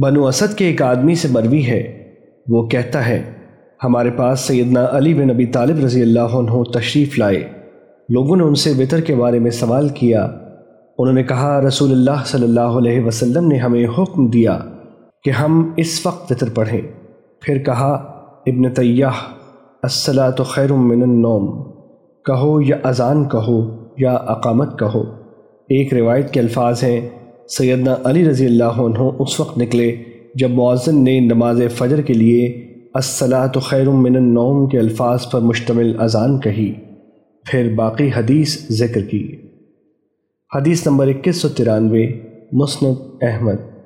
بنو اسد کے ایک آدمی سے مروی ہے۔ وہ کہتا ہے، ہمارے پاس سیدنا علی بن نبی طالب رضی اللہ عنہ تشریف لائے۔ لوگوں نے ان سے وطر کے بارے میں سوال کیا۔ انہوں نے کہا، رسول اللہ صلی اللہ علیہ وسلم نے ہمیں حکم دیا کہ ہم اس وقت وطر پڑھیں۔ پھر کہا، ابن طیہ الصلاۃ خیر من النوم۔ کہو یا اذان کہو یا اقامت کہو۔ ایک روایت کے الفاظ ہیں۔ سیدنا علی رضی اللہ عنہ اس وقت نکلے جب معذن نے نماز فجر کے لیے الصلاۃ خیر من النوم کے الفاظ پر مشتمل اذان کہی۔ پھر باقی حدیث ذکر کی۔ حدیث نمبر اکیس سو ترانوے، مسند احمد۔